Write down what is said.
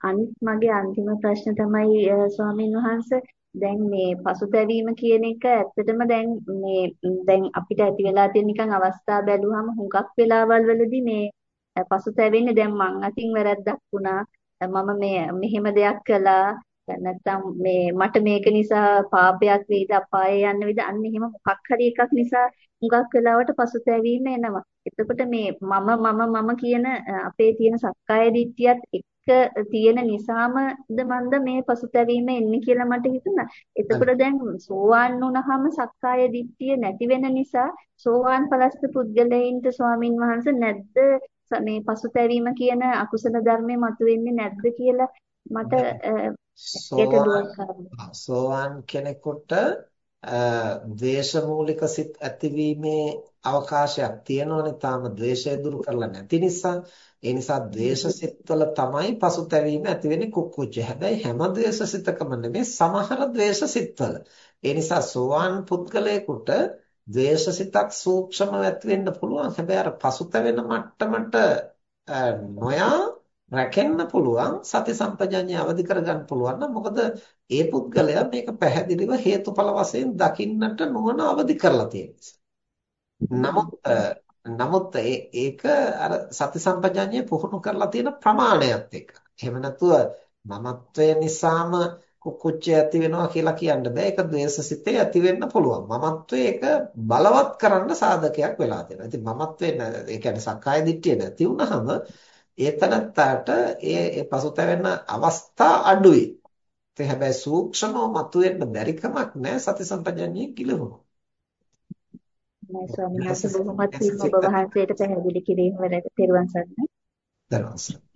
අනිත් මගේ අන්තිම ප්‍රශ්න තමයි ස්වාමින් වහන්සේ දැන් මේ පසුතැවීම කියන එක ඇත්තටම දැන් මේ දැන් අපිට ඇති වෙලා තියෙන නිකන් අවස්ථා බැලුවම හුඟක් වෙලාවල් වලදී මේ පසුතැවෙන්නේ දැන් මං අතින් වැරද්දක් වුණා මම මේ මෙහෙම දෙයක් කළා නැත්තම් මේ මට මේක නිසා පාපයක් වෙයිද අපායේ යන්න වෙයිද අන්න එහෙම මොකක් හරි එකක් නිසා හුඟක් වෙලාවට පසුතැවීම එනවා. එතකොට මේ මම මම මම කියන අපේ තියෙන සක්කාය දිට්ඨියත් තියෙන නිසාමද මන්ද මේ පසුතැවීම එන්නේ කියලා මට හිතුණා. එතකොට දැන් සෝවාන් වුණාම සක්කාය දිට්ඨිය නැති වෙන නිසා සෝවාන් ඵලස්ත පුද්ගලයින්ට ස්වාමින් වහන්සේ නැද්ද මේ පසුතැවීම කියන අකුසල ධර්මය මතුවෙන්නේ නැද්ද කියලා මට සෝවාන් කෙනෙකුට ද්වේෂමූලික සිත් ඇතිවීමේ අවකාශයක් තියෙනවනේ තාම ද්වේෂය දුරු කරලා නැති නිසා ඒ නිසා ද්වේෂසිතවල තමයි පසුතැවීම ඇති වෙන්නේ කුක්කුච්ච. හැබැයි හැම ද්වේෂසිතකම නෙමෙයි සමහර ද්වේෂසිතවල. ඒ නිසා සෝවාන් පුද්ගලයෙකුට ද්වේෂසිතක් සූක්ෂමව ඇති වෙන්න පුළුවන්. හැබැයි අර පසුතැවෙන මට්ටමට නොයා රැකෙන්න පුළුවන් සති සම්පජඤ්ඤය අවදි කරගන්න පුළුවන් නම් මොකද ඒ පුද්ගලයා මේක පැහැදිලිව හේතුඵල වශයෙන් දකින්නට නුවණ අවදි කරලා තියෙන නමුත් නමුත් ඒක අර සති සම්පජාඤ්ඤය පුහුණු කරලා තියෙන ප්‍රමාණයත් එක්ක. එහෙම නැතුව මමත්වය නිසාම කුකුච්චය ඇති වෙනවා කියලා කියන්න බෑ. ඒක ද්වේෂසිතේ ඇති වෙන්න පුළුවන්. මමත්වය ඒක බලවත් කරන්න සාධකයක් වෙලා තියෙනවා. ඉතින් මමත්වේ ඒ කියන්නේ සක්කාය දිට්ඨිය නැති වුනහම ඒතනත්තාට ඒ පසුතැවෙන අවස්ථා අඩුයි. ඒ හැබැයි සූක්ෂමව මතුවෙන්න බැරි කමක් නැහැ සති සම්පජාඤ්ඤය කිලවුණා. නෑ ස්වාමීන් වහන්සේ බොහොමත් පින් ඔබ වහන්සේට පැහැදිලි කිරීම වලට තෙරුවන් සරණයි. තෙරුවන් සරණයි.